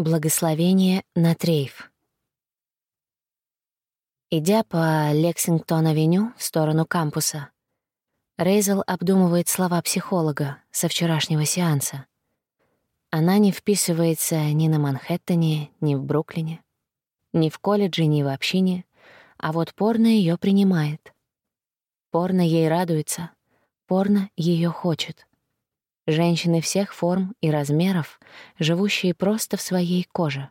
Благословение на трейф. Идя по Лексингтон-авеню в сторону кампуса, Рейзел обдумывает слова психолога со вчерашнего сеанса. Она не вписывается ни на Манхэттене, ни в Бруклине, ни в колледже, ни в общине, а вот порно ее принимает. Порно ей радуется, порно ее хочет. Женщины всех форм и размеров, живущие просто в своей коже.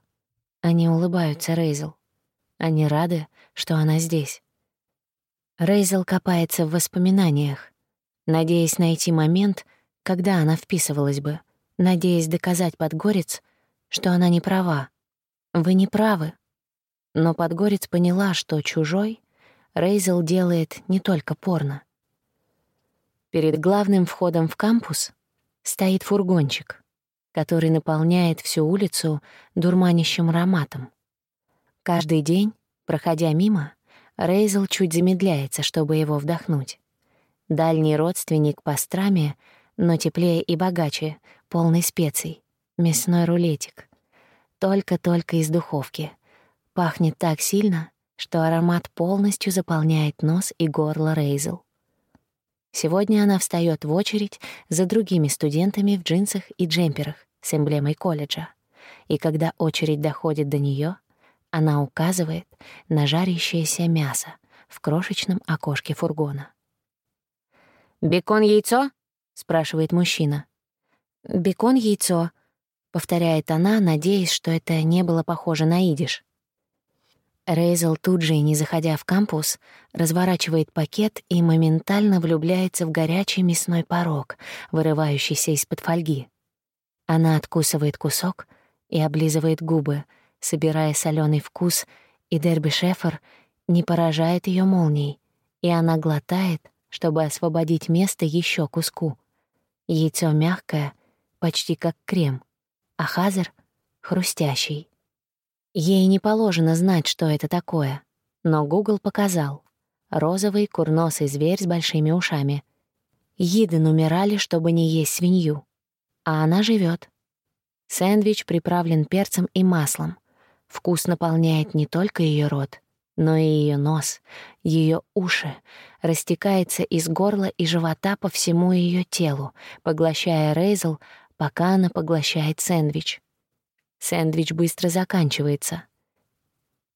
Они улыбаются Рейзел. Они рады, что она здесь. Рейзел копается в воспоминаниях, надеясь найти момент, когда она вписывалась бы, надеясь доказать Подгорец, что она не права. Вы не правы. Но Подгорец поняла, что чужой Рейзел делает не только порно. Перед главным входом в кампус стоит фургончик, который наполняет всю улицу дурманящим ароматом. Каждый день, проходя мимо, Рейзел чуть замедляется, чтобы его вдохнуть. Дальний родственник по страме, но теплее и богаче, полный специй, мясной рулетик. Только-только из духовки. Пахнет так сильно, что аромат полностью заполняет нос и горло Рейзел. Сегодня она встает в очередь за другими студентами в джинсах и джемперах с эмблемой колледжа. И когда очередь доходит до нее, она указывает на жарящееся мясо в крошечном окошке фургона. «Бекон-яйцо?» — спрашивает мужчина. «Бекон-яйцо», — повторяет она, надеясь, что это не было похоже на идиш. Рейзел тут же, не заходя в кампус, разворачивает пакет и моментально влюбляется в горячий мясной порог, вырывающийся из-под фольги. Она откусывает кусок и облизывает губы, собирая соленый вкус, и Дерби Шефер не поражает ее молнией, и она глотает, чтобы освободить место еще куску. Яйцо мягкое, почти как крем, а хазер — хрустящий. Ей не положено знать, что это такое, но Гугл показал. Розовый курносый зверь с большими ушами. Иден умирали, чтобы не есть свинью. А она живет. Сэндвич приправлен перцем и маслом. Вкус наполняет не только ее рот, но и ее нос, ее уши, растекается из горла и живота по всему ее телу, поглощая Рейзел, пока она поглощает сэндвич. Сэндвич быстро заканчивается.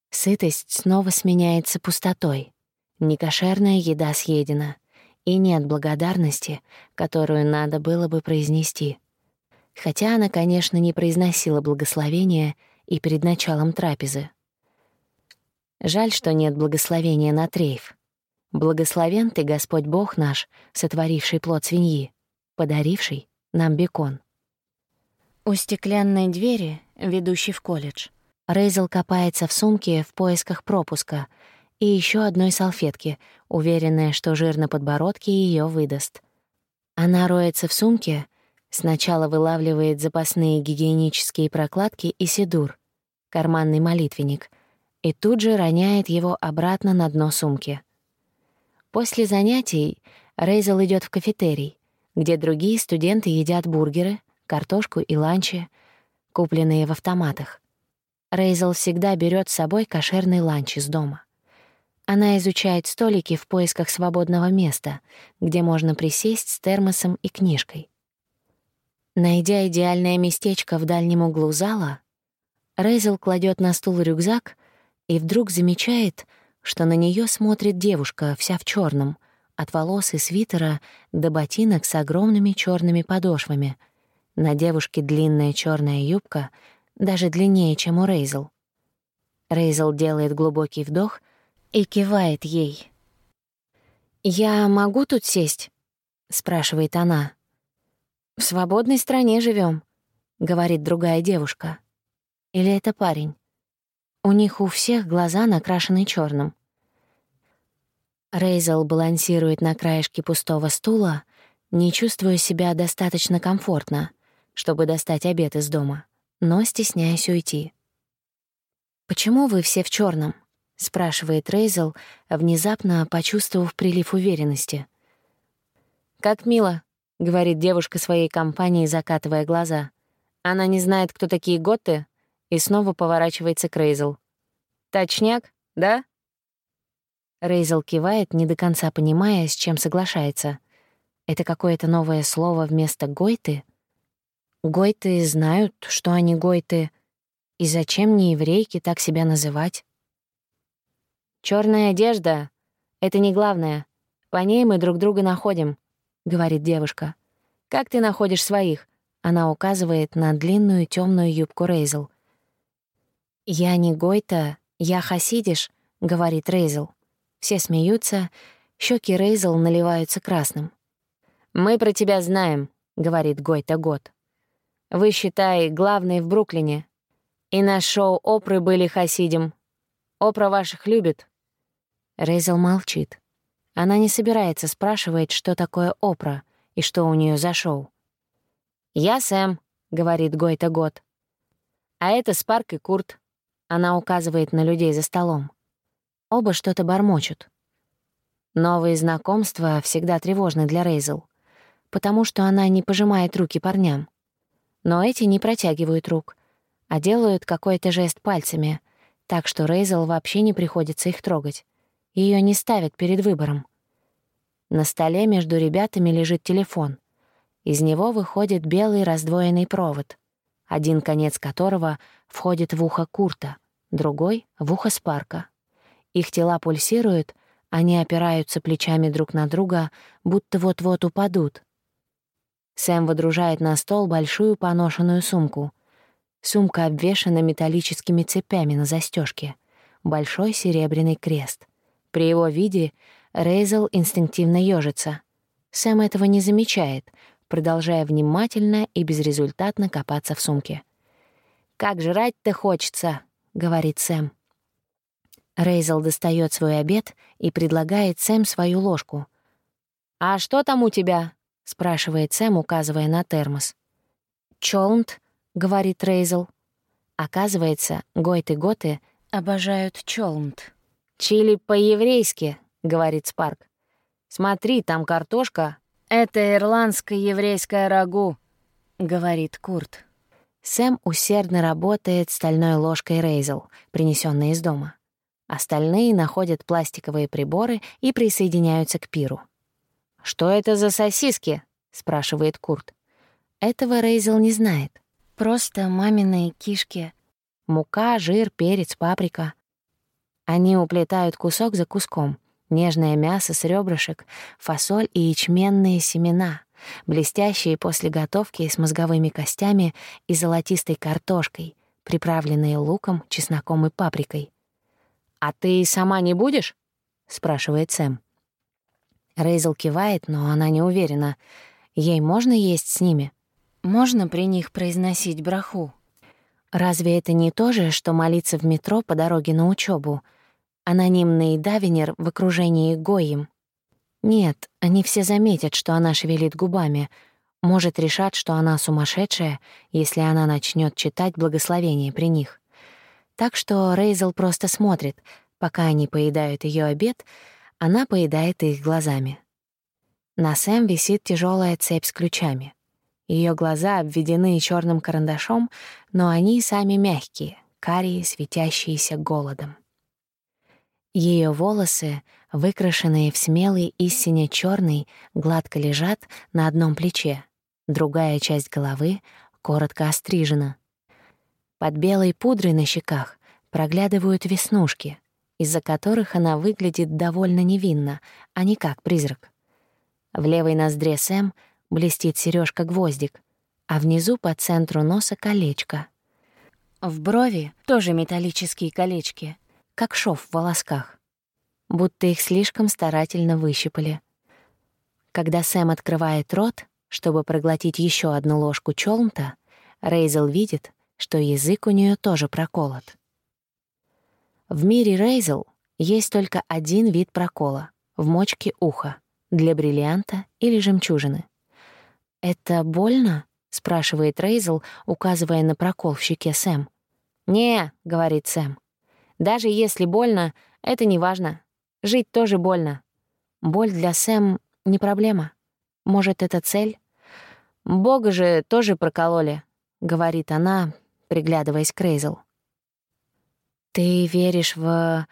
Сытость снова сменяется пустотой. Некошерная еда съедена. И нет благодарности, которую надо было бы произнести. Хотя она, конечно, не произносила благословения и перед началом трапезы. Жаль, что нет благословения на трейф. Благословен ты, Господь Бог наш, сотворивший плод свиньи, подаривший нам бекон. У стеклянной двери, ведущей в колледж, Рейзел копается в сумке в поисках пропуска и еще одной салфетки, уверенная, что жир на подбородке ее выдаст. Она роется в сумке, сначала вылавливает запасные гигиенические прокладки и сидур, карманный молитвенник, и тут же роняет его обратно на дно сумки. После занятий Рейзел идет в кафетерий, где другие студенты едят бургеры — картошку и ланчи, купленные в автоматах. Рейзел всегда берет с собой кошерный ланч из дома. Она изучает столики в поисках свободного места, где можно присесть с термосом и книжкой. Найдя идеальное местечко в дальнем углу зала, Рейзел кладет на стул рюкзак и вдруг замечает, что на нее смотрит девушка вся в черном, от волос и свитера до ботинок с огромными черными подошвами — на девушке длинная черная юбка, даже длиннее, чем у Рейзел. Рейзел делает глубокий вдох и кивает ей. «Я могу тут сесть?» — спрашивает она. «В свободной стране живем, говорит другая девушка. Или это парень? У них у всех глаза накрашены черным. Рейзел балансирует на краешке пустого стула, не чувствуя себя достаточно комфортно — чтобы достать обед из дома, но стесняясь уйти. «Почему вы все в черном? спрашивает Рейзел, внезапно почувствовав прилив уверенности. «Как мило», — говорит девушка своей компании, закатывая глаза. «Она не знает, кто такие готы, и снова поворачивается к Рейзел. «Точняк, да?» Рейзел кивает, не до конца понимая, с чем соглашается. Это какое-то новое слово вместо «гойты»? Гойты знают, что они гойты. И зачем не еврейки так себя называть? Черная одежда — это не главное. По ней мы друг друга находим», — говорит девушка. «Как ты находишь своих?» Она указывает на длинную темную юбку Рейзел. «Я не Гойта, я Хасидиш», — говорит Рейзел. Все смеются, щеки Рейзел наливаются красным. «Мы про тебя знаем», — говорит Гойта Год. «Вы, считай, главные в Бруклине. И на шоу Опры были хасидим. Опра ваших любит». Рейзел молчит. Она не собирается спрашивать, что такое Опра и что у нее за шоу. «Я Сэм», — говорит Гойта Год. «А это Спарк и Курт». Она указывает на людей за столом. Оба что-то бормочут. Новые знакомства всегда тревожны для Рейзел, потому что она не пожимает руки парням. Но эти не протягивают рук, а делают какой-то жест пальцами, так что Рейзел вообще не приходится их трогать. Ее не ставят перед выбором. На столе между ребятами лежит телефон. Из него выходит белый раздвоенный провод, один конец которого входит в ухо Курта, другой — в ухо Спарка. Их тела пульсируют, они опираются плечами друг на друга, будто вот-вот упадут. Сэм выдружает на стол большую поношенную сумку. Сумка обвешана металлическими цепями на застежке. Большой серебряный крест. При его виде Рейзел инстинктивно ёжится. Сэм этого не замечает — продолжая внимательно и безрезультатно копаться в сумке. «Как жрать-то хочется», — говорит Сэм. Рейзел достает свой обед и предлагает Сэм свою ложку. «А что там у тебя?» — спрашивает Сэм, указывая на термос. «Чолнт», — говорит Рейзел. Оказывается, гойты-готы обожают чолнт. «Чили по-еврейски», — говорит Спарк. «Смотри, там картошка, «Это ирландское еврейское рагу», — говорит Курт. Сэм усердно работает стальной ложкой Рейзел, принесенной из дома. Остальные находят пластиковые приборы и присоединяются к пиру. «Что это за сосиски?» — спрашивает Курт. Этого Рейзел не знает. Просто маминые кишки. Мука, жир, перец, паприка. Они уплетают кусок за куском, Нежное мясо с ребрышек, фасоль и ячменные семена, блестящие после готовки с мозговыми костями и золотистой картошкой, приправленные луком, чесноком и паприкой. «А ты сама не будешь?» — спрашивает Сэм. Рейзел кивает, но она не уверена. Ей можно есть с ними? Можно при них произносить браху? Разве это не то же, что молиться в метро по дороге на учебу? Анонимный Давинер в окружении Гоим. Нет, они все заметят, что она шевелит губами. Может, решат, что она сумасшедшая, если она начнет читать благословение при них. Так что Рейзел просто смотрит. Пока они поедают ее обед, она поедает их глазами. На Сэм висит тяжелая цепь с ключами. Ее глаза обведены черным карандашом, но они сами мягкие, карие, светящиеся голодом. Ее волосы, выкрашенные в смелый и сине-чёрный, гладко лежат на одном плече, другая часть головы коротко острижена. Под белой пудрой на щеках проглядывают веснушки, из-за которых она выглядит довольно невинно, а не как призрак. В левой ноздре Сэм блестит сережка гвоздик а внизу по центру носа колечко. В брови тоже металлические колечки — как шов в волосках. Будто их слишком старательно выщипали. Когда Сэм открывает рот, чтобы проглотить еще одну ложку чолмта, Рейзел видит, что язык у нее тоже проколот. В мире Рейзел есть только один вид прокола — в мочке уха, для бриллианта или жемчужины. «Это больно?» — спрашивает Рейзел, указывая на прокол в щеке Сэм. «Не», — говорит Сэм, даже если больно, это не важно. Жить тоже больно. Боль для Сэм — не проблема. Может, это цель? Бога же тоже прокололи, — говорит она, приглядываясь к Рейзел. «Ты веришь в...»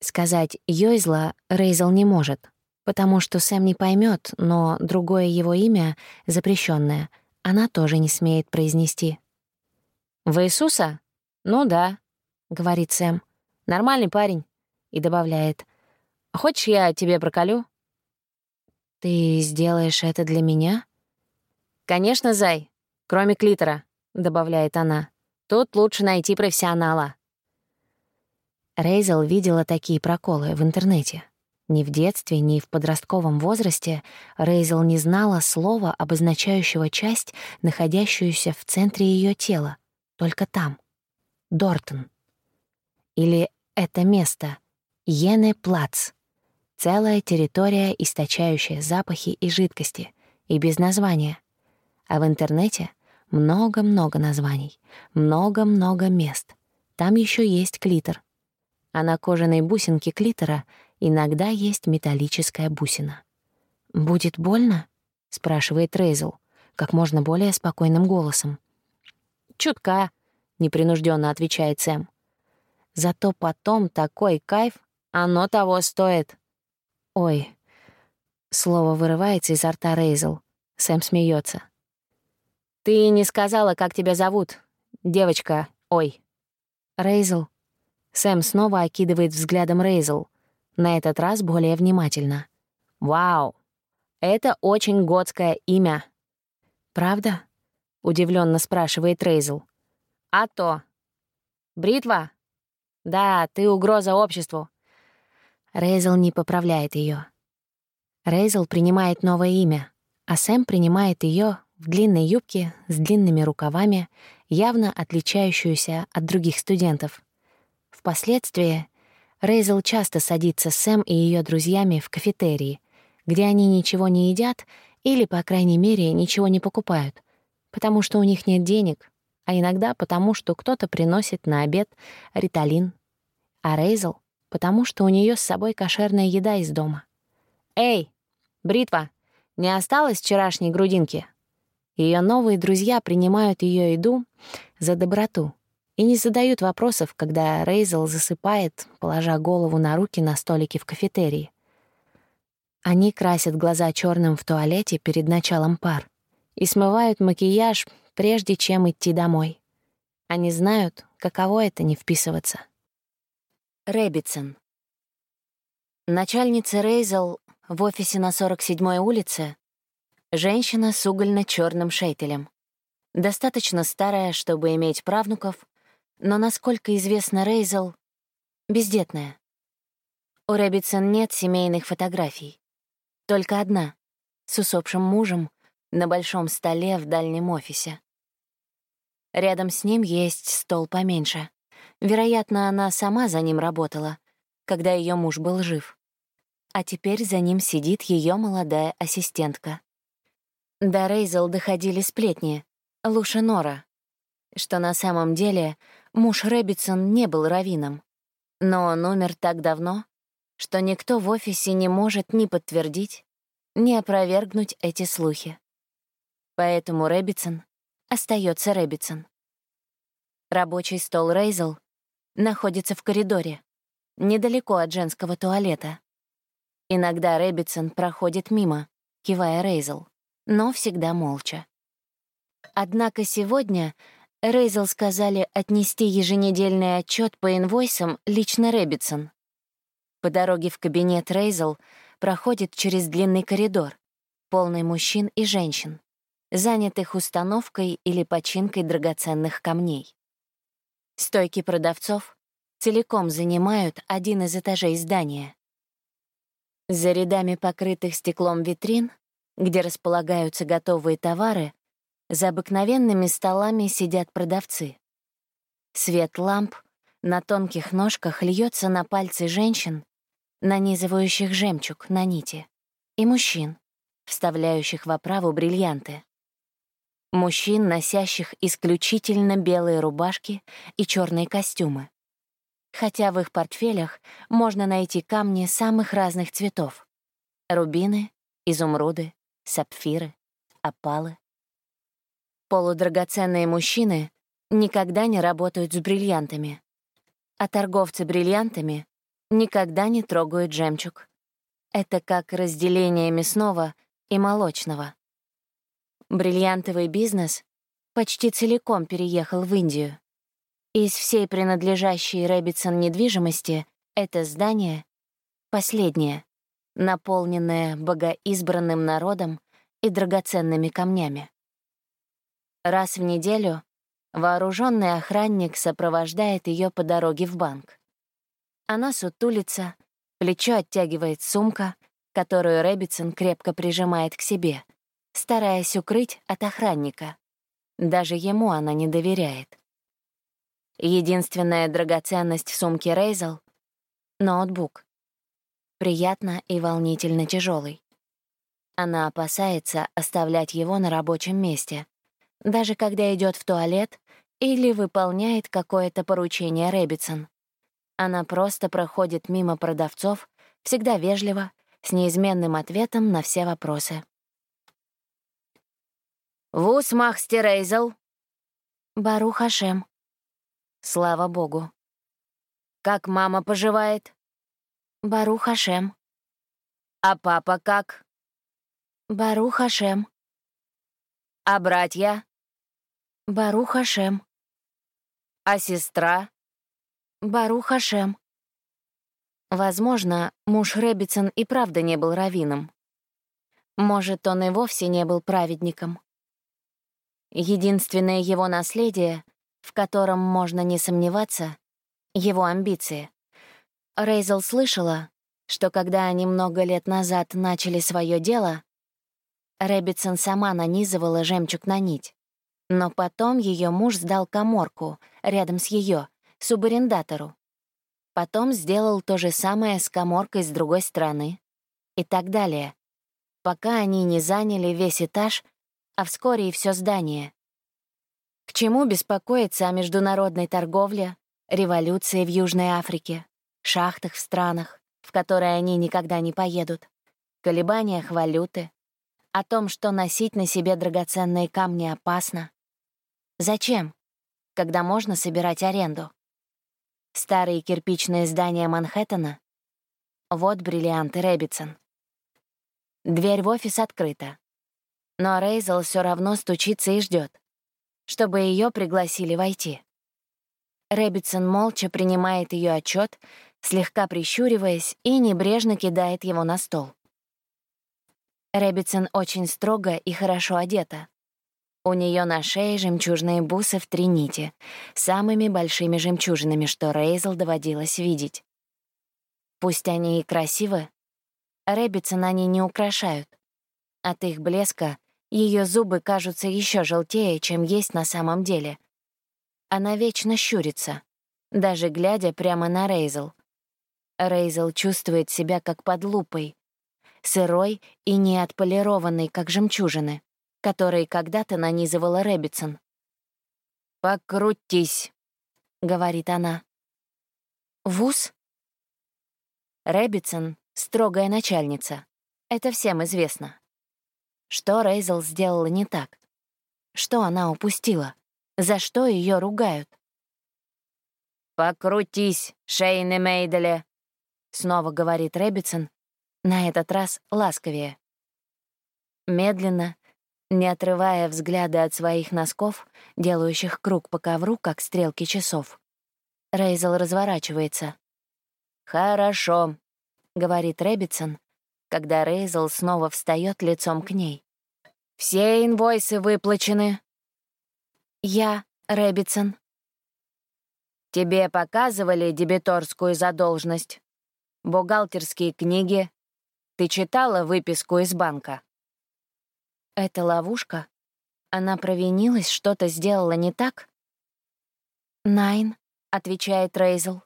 Сказать «Йойзла» Рейзел не может, потому что Сэм не поймет, но другое его имя, запрещенное, она тоже не смеет произнести. «В Иисуса? Ну да», — говорит Сэм. «Нормальный парень», — и добавляет. «Хочешь, я тебе проколю?» «Ты сделаешь это для меня?» «Конечно, Зай, кроме клитора», — добавляет она. «Тут лучше найти профессионала». Рейзел видела такие проколы в интернете. Ни в детстве, ни в подростковом возрасте Рейзел не знала слова, обозначающего часть, находящуюся в центре ее тела, только там. Дортон. Или это место — Йене-Плац. Целая территория, источающая запахи и жидкости, и без названия. А в интернете много-много названий, много-много мест. Там еще есть клитор. А на кожаной бусинке клитора иногда есть металлическая бусина. «Будет больно?» — спрашивает Рейзел, как можно более спокойным голосом. «Чутка», — непринужденно отвечает Сэм. «Зато потом такой кайф, оно того стоит». «Ой». Слово вырывается изо рта Рейзел. Сэм смеется. «Ты не сказала, как тебя зовут, девочка, ой». «Рейзел». Сэм снова окидывает взглядом Рейзел, на этот раз более внимательно. «Вау, это очень готское имя». «Правда?» — удивленно спрашивает Рейзел. «А то». «Бритва?» «Да, ты угроза обществу. Рейзел не поправляет ее. Рейзел принимает новое имя, а Сэм принимает ее в длинной юбке с длинными рукавами, явно отличающуюся от других студентов. Впоследствии Рейзел часто садится с Сэм и ее друзьями в кафетерии, где они ничего не едят или, по крайней мере, ничего не покупают, потому что у них нет денег, а иногда потому, что кто-то приносит на обед риталин. А Рейзел потому что у нее с собой кошерная еда из дома. «Эй, бритва, не осталось вчерашней грудинки?» Ее новые друзья принимают ее еду за доброту и не задают вопросов, когда Рейзел засыпает, положа голову на руки на столике в кафетерии. Они красят глаза черным в туалете перед началом пар и смывают макияж, прежде чем идти домой. Они знают, каково это не вписываться. Рэббитсон. Начальница Рейзел в офисе на 47-й улице — женщина с угольно черным шейтелем. Достаточно старая, чтобы иметь правнуков, но, насколько известно Рейзел, бездетная. У Рэббитсон нет семейных фотографий. Только одна, с усопшим мужем, на большом столе в дальнем офисе. Рядом с ним есть стол поменьше. Вероятно, она сама за ним работала, когда ее муж был жив. А теперь за ним сидит ее молодая ассистентка. До Рейзел доходили сплетни, Луша Нора, что на самом деле муж Рэббитсон не был раввином. Но он умер так давно, что никто в офисе не может ни подтвердить, ни опровергнуть эти слухи. Поэтому Реббецин остается Реббецин. Рабочий стол Рейзел находится в коридоре, недалеко от женского туалета. Иногда Реббецин проходит мимо, кивая Рейзел, но всегда молча. Однако сегодня Рейзел сказали отнести еженедельный отчет по инвойсам лично Реббецин. По дороге в кабинет Рейзел проходит через длинный коридор, полный мужчин и женщин, занятых установкой или починкой драгоценных камней. Стойки продавцов целиком занимают один из этажей здания. За рядами покрытых стеклом витрин, где располагаются готовые товары, за обыкновенными столами сидят продавцы. Свет ламп на тонких ножках льется на пальцы женщин, нанизывающих жемчуг на нити, и мужчин, вставляющих в оправу бриллианты мужчин, носящих исключительно белые рубашки и черные костюмы. Хотя в их портфелях можно найти камни самых разных цветов — рубины, изумруды, сапфиры, опалы. Полудрагоценные мужчины никогда не работают с бриллиантами, а торговцы бриллиантами никогда не трогают жемчуг. Это как разделение мясного и молочного. Бриллиантовый бизнес почти целиком переехал в Индию. Из всей принадлежащей Рэббитсон недвижимости это здание — последнее, наполненное богоизбранным народом и драгоценными камнями. Раз в неделю вооруженный охранник сопровождает ее по дороге в банк. Она сутулится, плечо оттягивает сумка, которую Рэббитсон крепко прижимает к себе, стараясь укрыть от охранника. Даже ему она не доверяет. Единственная драгоценность в сумке Рейзел — ноутбук. Приятно и волнительно тяжелый. Она опасается оставлять его на рабочем месте, даже когда идет в туалет или выполняет какое-то поручение Рэббитсон. Она просто проходит мимо продавцов, всегда вежливо, с неизменным ответом на все вопросы. «Вус Махстерейзел!» «Бару Хашем». «Слава богу». «Как мама поживает?» «Бару Хашем». «А папа как?» «Бару Хашем». «А братья?» «Бару Хашем». «А сестра?» «Бару Хашем». Возможно, муж Рэббитсон и правда не был раввином. Может, он и вовсе не был праведником. Единственное его наследие, в котором можно не сомневаться, — его амбиции. Рейзел слышала, что когда они много лет назад начали свое дело, Рэббитсон сама нанизывала жемчуг на нить. Но потом ее муж сдал коморку рядом с ее субарендатору. Потом сделал то же самое с коморкой с другой стороны. И так далее. Пока они не заняли весь этаж — а вскоре и все здание. К чему беспокоиться о международной торговле, революции в Южной Африке, шахтах в странах, в которые они никогда не поедут, колебаниях валюты, о том, что носить на себе драгоценные камни опасно? Зачем, когда можно собирать аренду? Старые кирпичные здания Манхэттена? Вот бриллианты Реббецин. Дверь в офис открыта но Рейзел все равно стучится и ждет, чтобы ее пригласили войти. Реббецин молча принимает ее отчет, слегка прищуриваясь и небрежно кидает его на стол. Реббецин очень строго и хорошо одета. У нее на шее жемчужные бусы в три нити, с самыми большими жемчужинами, что Рейзел доводилось видеть. Пусть они и красивы, Рэббитсон они не украшают. От их блеска ее зубы кажутся еще желтее, чем есть на самом деле. Она вечно щурится, даже глядя прямо на Рейзел. Рейзел чувствует себя как под лупой, сырой и неотполированной, как жемчужины, которые когда-то нанизывала Рэббитсон. «Покрутись», — говорит она. «Вуз?» Рэббитсон — строгая начальница. Это всем известно. Что Рейзел сделала не так? Что она упустила? За что ее ругают? «Покрутись, Шейне Мейделе!» — снова говорит Рэббитсон, на этот раз ласковее. Медленно, не отрывая взгляда от своих носков, делающих круг по ковру, как стрелки часов. Рейзел разворачивается. «Хорошо», — говорит Рэббитсон, когда Рейзел снова встает лицом к ней. «Все инвойсы выплачены». «Я, Рэббитсон». «Тебе показывали дебиторскую задолженность? Бухгалтерские книги? Ты читала выписку из банка?» «Это ловушка? Она провинилась, что-то сделала не так?» «Найн», — отвечает Рейзел.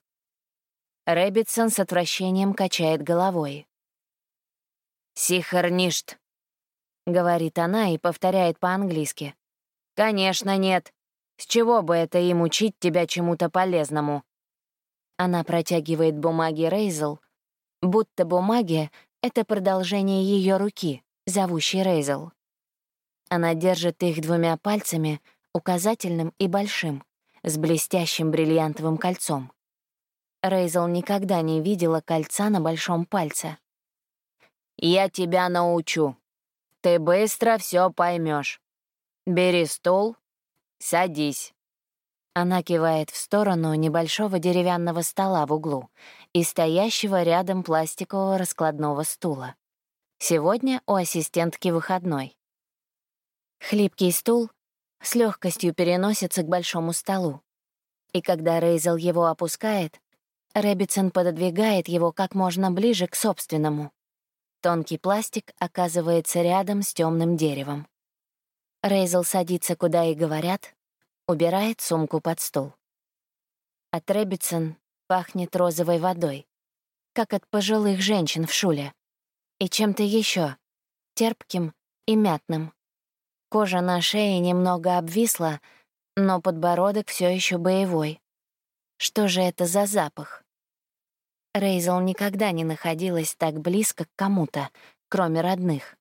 Рэббитсон с отвращением качает головой. «Сихарништ», — говорит она и повторяет по-английски. «Конечно нет. С чего бы это им учить тебя чему-то полезному?» Она протягивает бумаги Рейзел, будто бумаги — это продолжение ее руки, зовущей Рейзел. Она держит их двумя пальцами, указательным и большим, с блестящим бриллиантовым кольцом. Рейзел никогда не видела кольца на большом пальце. «Я тебя научу. Ты быстро все поймешь. Бери стул, садись». Она кивает в сторону небольшого деревянного стола в углу и стоящего рядом пластикового раскладного стула. Сегодня у ассистентки выходной. Хлипкий стул с легкостью переносится к большому столу. И когда Рейзел его опускает, Рэббитсон пододвигает его как можно ближе к собственному. Тонкий пластик оказывается рядом с темным деревом. Рейзел садится, куда и говорят, убирает сумку под стол. От Рэббитсон пахнет розовой водой, как от пожилых женщин в шуле, и чем-то еще терпким и мятным. Кожа на шее немного обвисла, но подбородок все еще боевой. Что же это за запах? Рейзел никогда не находилась так близко к кому-то, кроме родных.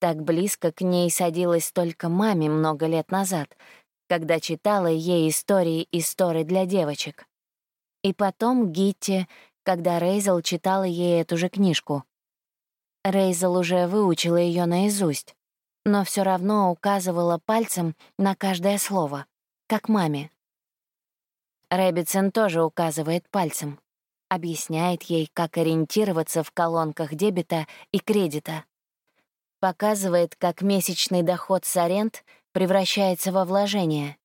Так близко к ней садилась только маме много лет назад, когда читала ей истории истории для девочек. И потом Гитти, когда Рейзел читала ей эту же книжку. Рейзел уже выучила ее наизусть, но все равно указывала пальцем на каждое слово, как маме. Рэббитсон тоже указывает пальцем, объясняет ей, как ориентироваться в колонках дебета и кредита. Показывает, как месячный доход с аренд превращается во вложение.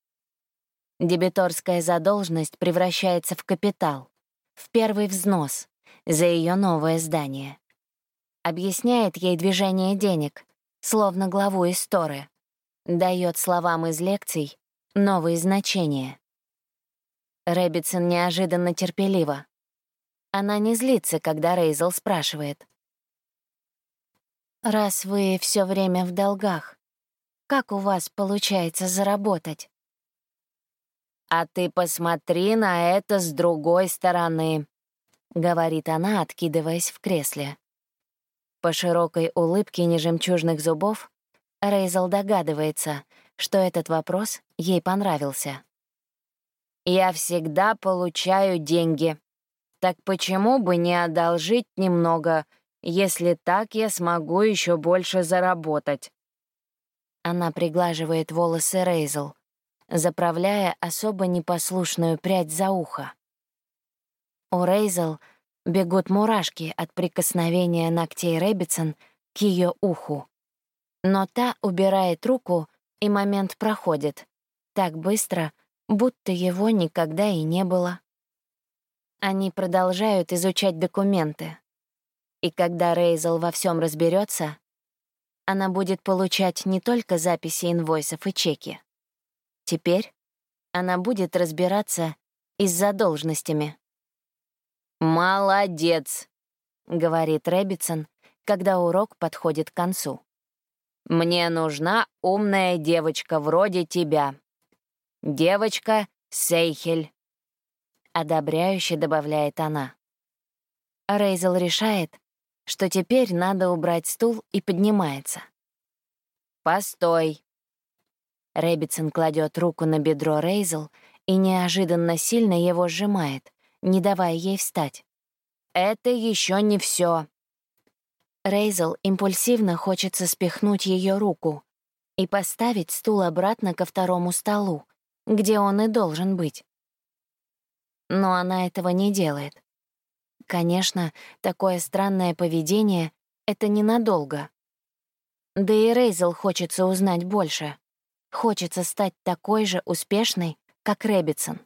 Дебиторская задолженность превращается в капитал, в первый взнос за ее новое здание. Объясняет ей движение денег, словно главу истории. Дает словам из лекций новые значения. Рэббитсон неожиданно терпелива. Она не злится, когда Рейзел спрашивает. «Раз вы все время в долгах, как у вас получается заработать?» «А ты посмотри на это с другой стороны», — говорит она, откидываясь в кресле. По широкой улыбке нежемчужных зубов Рейзел догадывается, что этот вопрос ей понравился. «Я всегда получаю деньги. Так почему бы не одолжить немного, если так я смогу еще больше заработать?» Она приглаживает волосы Рейзел, заправляя особо непослушную прядь за ухо. У Рейзел бегут мурашки от прикосновения ногтей Рэббитсон к ее уху. Но та убирает руку, и момент проходит. Так быстро, будто его никогда и не было. Они продолжают изучать документы. И когда Рейзел во всем разберется, она будет получать не только записи инвойсов и чеки. Теперь она будет разбираться и с задолженностями. «Молодец», — говорит Реббецин, когда урок подходит к концу. «Мне нужна умная девочка вроде тебя. Девочка с сейхель. — одобряюще добавляет она. Рейзел решает, что теперь надо убрать стул и поднимается. «Постой!» Реббецин кладет руку на бедро Рейзел и неожиданно сильно его сжимает, не давая ей встать. «Это еще не все. Рейзел импульсивно хочется спихнуть ее руку и поставить стул обратно ко второму столу, где он и должен быть но она этого не делает. Конечно, такое странное поведение — это ненадолго. Да и Рейзел хочется узнать больше. Хочется стать такой же успешной, как Рэббитсон.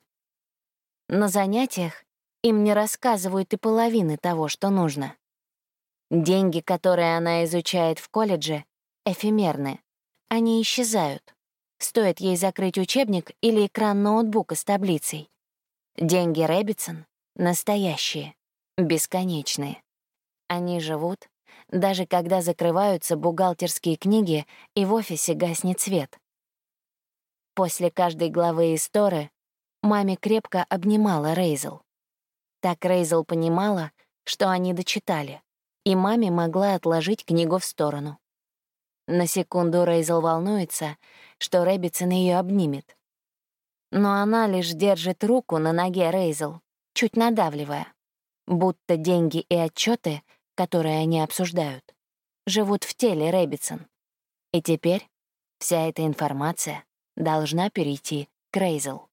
На занятиях им не рассказывают и половины того, что нужно. Деньги, которые она изучает в колледже, эфемерны. Они исчезают. Стоит ей закрыть учебник или экран ноутбука с таблицей. Деньги Рэббитсон — настоящие, бесконечные. Они живут, даже когда закрываются бухгалтерские книги и в офисе гаснет свет. После каждой главы истории маме крепко обнимала Рейзел. Так Рейзел понимала, что они дочитали, и маме могла отложить книгу в сторону. На секунду Рейзел волнуется, что Рэббитсон ее обнимет. Но она лишь держит руку на ноге Рейзел, чуть надавливая, будто деньги и отчеты, которые они обсуждают, живут в теле Рэббитсон. И теперь вся эта информация должна перейти к Рейзел.